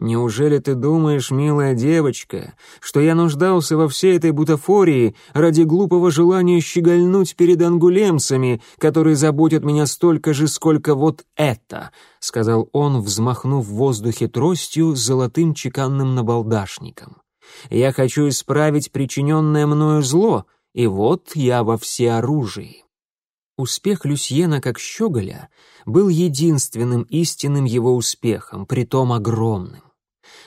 «Неужели ты думаешь, милая девочка, что я нуждался во всей этой бутафории ради глупого желания щегольнуть перед ангулемцами, которые заботят меня столько же, сколько вот это?» — сказал он, взмахнув в воздухе тростью с золотым чеканным набалдашником. «Я хочу исправить причиненное мною зло, и вот я во всеоружии». Успех Люсьена как щеголя был единственным истинным его успехом, притом огромным.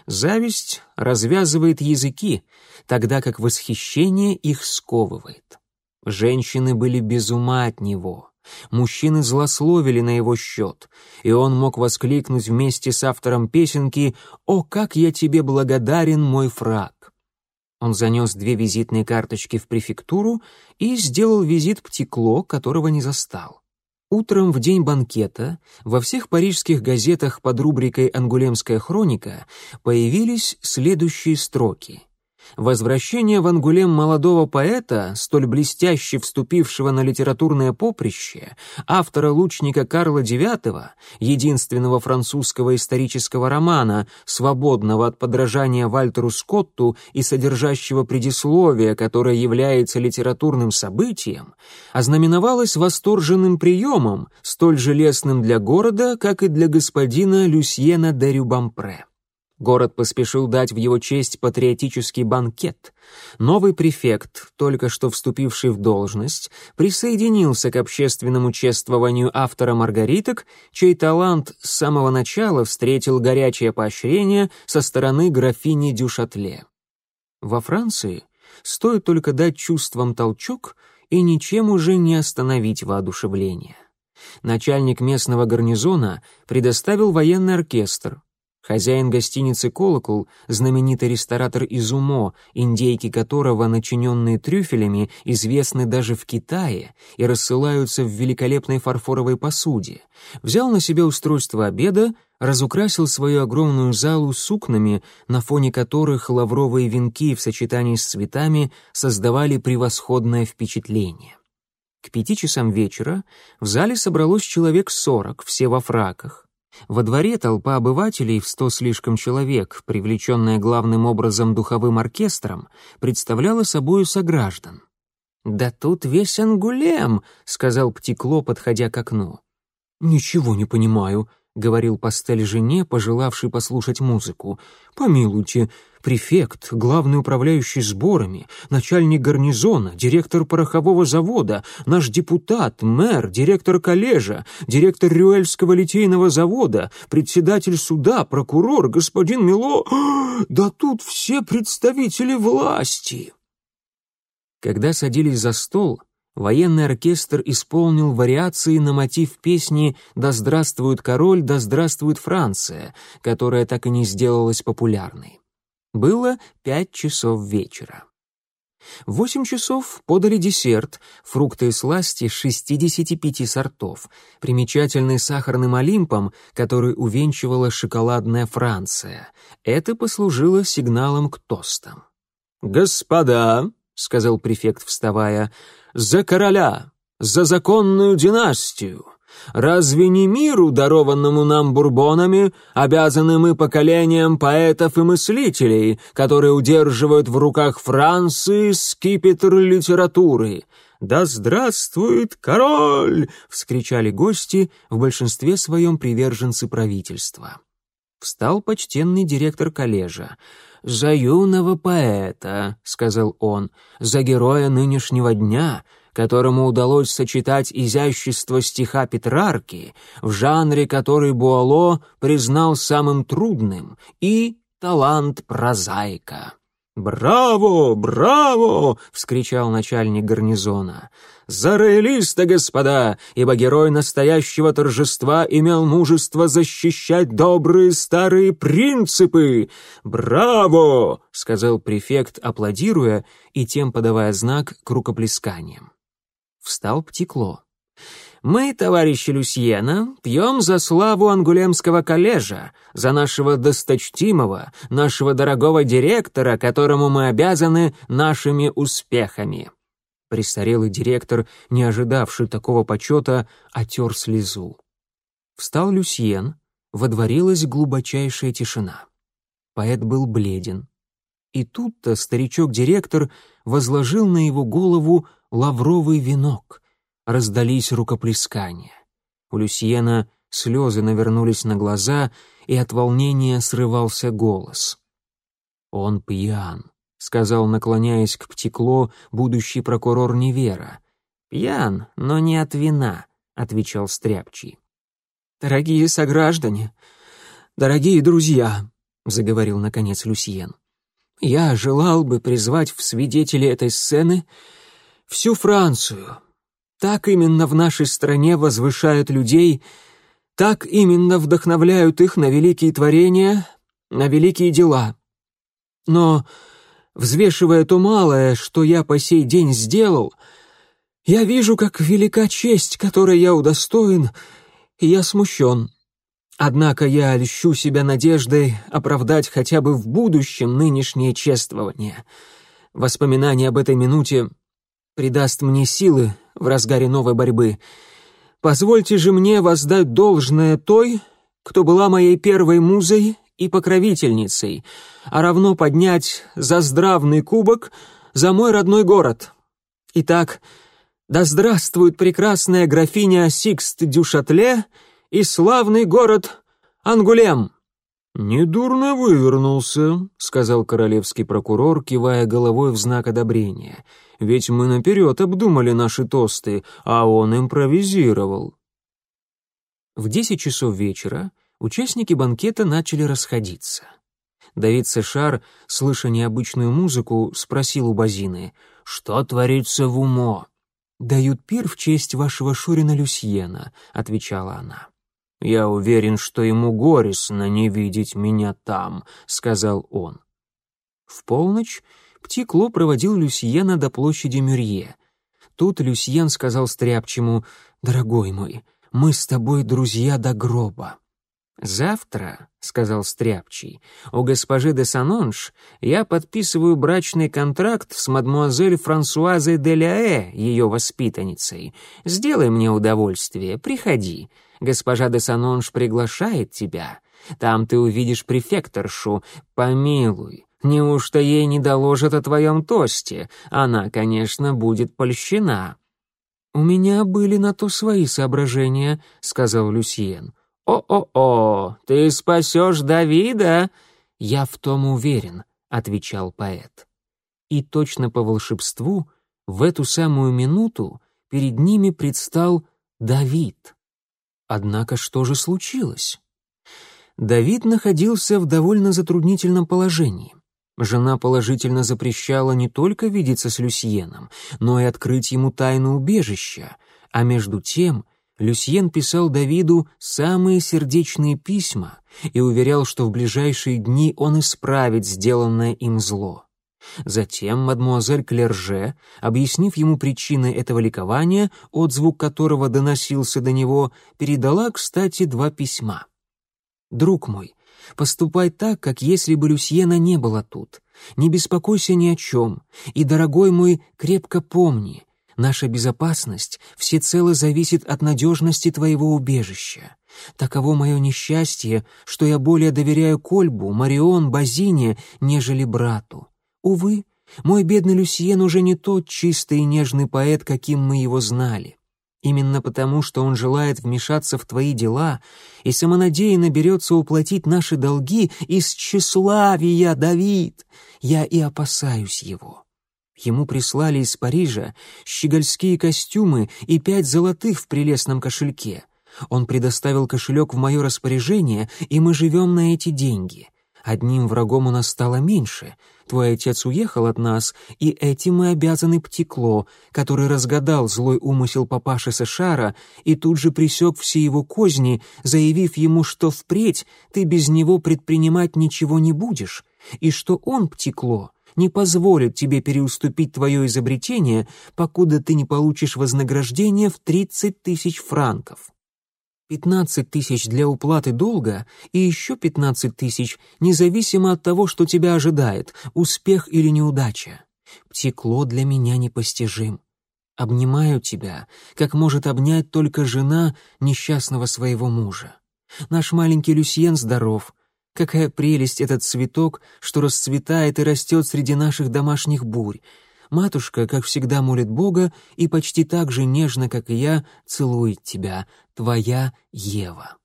Зависть развязывает языки, тогда как восхищение их сковывает. Женщины были без ума от него. Мужчины злословили на его счет, и он мог воскликнуть вместе с автором песенки «О, как я тебе благодарен, мой фраг!». Он занес две визитные карточки в префектуру и сделал визит Птекло, которого не застал. Утром в день банкета во всех парижских газетах под рубрикой «Ангулемская хроника» появились следующие строки. Возвращение в Ангулем молодого поэта, столь блестяще вступившего на литературное поприще, автора «Лучника» Карла IX, единственного французского исторического романа, свободного от подражания Вальтеру Скотту и содержащего предисловие, которое является литературным событием, ознаменовалось восторженным приемом, столь же лестным для города, как и для господина Люсьена де Рюбампре. Город поспешил дать в его честь патриотический банкет. Новый префект, только что вступивший в должность, присоединился к общественному чествованию автора «Маргариток», чей талант с самого начала встретил горячее поощрение со стороны графини Дюшатле. Во Франции стоит только дать чувствам толчок, и ничем уже не остановить воодушевление. Начальник местного гарнизона предоставил военный оркестр, Хозяин гостиницы «Колокол», знаменитый ресторатор Изумо, индейки которого, начиненные трюфелями, известны даже в Китае и рассылаются в великолепной фарфоровой посуде, взял на себя устройство обеда, разукрасил свою огромную залу сукнами, на фоне которых лавровые венки в сочетании с цветами создавали превосходное впечатление. К пяти часам вечера в зале собралось человек сорок, все во фраках. Во дворе толпа обывателей в сто слишком человек, привлеченная главным образом духовым оркестром, представляла собою сограждан. «Да тут весь Ангулем», — сказал Птекло, подходя к окну. «Ничего не понимаю», — говорил пастель жене, пожелавший послушать музыку. «Помилуйте, префект, главный управляющий сборами, начальник гарнизона, директор порохового завода, наш депутат, мэр, директор коллежа, директор Рюэльского литейного завода, председатель суда, прокурор, господин Мило... Да тут все представители власти!» Когда садились за стол, военный оркестр исполнил вариации на мотив песни «Да здравствует король, да здравствует Франция», которая так и не сделалась популярной. Было пять часов вечера. В восемь часов подали десерт, фрукты и сласти 65 сортов, примечательный сахарным олимпом, который увенчивала шоколадная Франция. Это послужило сигналом к тостам. «Господа», — сказал префект, вставая, за короля, за законную династию. Разве не миру, дарованному нам бурбонами, обязаны мы поколениям поэтов и мыслителей, которые удерживают в руках Франции скипетр литературы? «Да здравствует король!» — вскричали гости, в большинстве своем приверженцы правительства. Встал почтенный директор коллежа. «За юного поэта», — сказал он, — «за героя нынешнего дня, которому удалось сочетать изящество стиха Петрарки в жанре, который Буало признал самым трудным, и талант прозаика». «Браво! Браво!» — вскричал начальник гарнизона. «За роялиста, господа, ибо герой настоящего торжества имел мужество защищать добрые старые принципы! Браво!» — сказал префект, аплодируя и тем подавая знак к рукоплесканиям. Встал Птекло. Мы, товарищи Люсьена, пьем за славу Ангулемского коллежа, за нашего досточтимого, нашего дорогого директора, которому мы обязаны нашими успехами». Престарелый директор, не ожидавший такого почета, отер слезу. Встал Люсьен, водворилась глубочайшая тишина. Поэт был бледен. И тут-то старичок-директор возложил на его голову лавровый венок — раздались рукоплескания. У Люсьена слезы навернулись на глаза, и от волнения срывался голос. «Он пьян», — сказал, наклоняясь к Птекло, будущий прокурор Невера. «Пьян, но не от вина», — отвечал Стряпчий. «Дорогие сограждане, дорогие друзья», — заговорил, наконец, Люсьен, «я желал бы призвать в свидетели этой сцены всю Францию, так именно в нашей стране возвышают людей, так именно вдохновляют их на великие творения, на великие дела. Но, взвешивая то малое, что я по сей день сделал, я вижу, как велика честь, которой я удостоен, и я смущен. Однако я льщу себя надеждой оправдать хотя бы в будущем нынешнее чествование. Воспоминание об этой минуте придаст мне силы в разгаре новой борьбы. Позвольте же мне воздать должное той, кто была моей первой музой и покровительницей, а равно поднять за здравный кубок за мой родной город. Итак, да здравствует прекрасная графиня Сикст Дюшатле и славный город Ангулем!» «Недурно вывернулся», — сказал королевский прокурор, кивая головой в знак одобрения ведь мы наперед обдумали наши тосты, а он импровизировал». В десять часов вечера участники банкета начали расходиться. Давид Сешар, слыша необычную музыку, спросил у Базины, «Что творится в умо?» «Дают пир в честь вашего Шурина Люсьена», — отвечала она. «Я уверен, что ему горестно не видеть меня там», — сказал он. В полночь Птикло проводил Люсьена до площади Мюрье. Тут Люсьен сказал Стряпчему, «Дорогой мой, мы с тобой друзья до гроба». «Завтра», — сказал Стряпчий, — «у госпожи де Санонж я подписываю брачный контракт с мадмуазель Франсуазой де Ляэ, ее воспитанницей. Сделай мне удовольствие, приходи. Госпожа де Санонж приглашает тебя. Там ты увидишь префекторшу. Помилуй, Неужто ей не доложат о твоем тосте? Она, конечно, будет польщена». «У меня были на то свои соображения», — сказал Люсьен. «О-о-о, ты спасешь Давида?» «Я в том уверен», — отвечал поэт. И точно по волшебству в эту самую минуту перед ними предстал Давид. Однако что же случилось? Давид находился в довольно затруднительном положении. Жена положительно запрещала не только видеться с Люсьеном, но и открыть ему тайну убежища, а между тем Люсьен писал Давиду самые сердечные письма и уверял, что в ближайшие дни он исправит сделанное им зло. Затем мадмуазель Клерже, объяснив ему причины этого ликования, отзвук которого доносился до него, передала, кстати, два письма. «Друг мой, Поступай так, как если бы Люсьена не было тут. Не беспокойся ни о чем. И, дорогой мой, крепко помни, наша безопасность всецело зависит от надежности твоего убежища. Таково мое несчастье, что я более доверяю Кольбу, Марион, Базине, нежели брату. Увы, мой бедный Люсьен уже не тот чистый и нежный поэт, каким мы его знали. Именно потому, что он желает вмешаться в твои дела и самонадеянно берется уплатить наши долги из тщеславия, Давид, я и опасаюсь его. Ему прислали из Парижа щегольские костюмы и пять золотых в прелестном кошельке. Он предоставил кошелек в мое распоряжение, и мы живем на эти деньги. Одним врагом у нас стало меньше. Твой отец уехал от нас, и этим мы обязаны Птекло, который разгадал злой умысел папаши Сашара и тут же пресек все его козни, заявив ему, что впредь ты без него предпринимать ничего не будешь, и что он, Птекло, не позволит тебе переуступить твое изобретение, покуда ты не получишь вознаграждение в тридцать тысяч франков. Пятнадцать тысяч для уплаты долга и еще пятнадцать тысяч, независимо от того, что тебя ожидает, успех или неудача. Птекло для меня непостижим. Обнимаю тебя, как может обнять только жена несчастного своего мужа. Наш маленький Люсьен здоров. Какая прелесть этот цветок, что расцветает и растет среди наших домашних бурь. Матушка, как всегда, молит Бога и почти так же нежно, как и я, целует тебя, твоя Ева.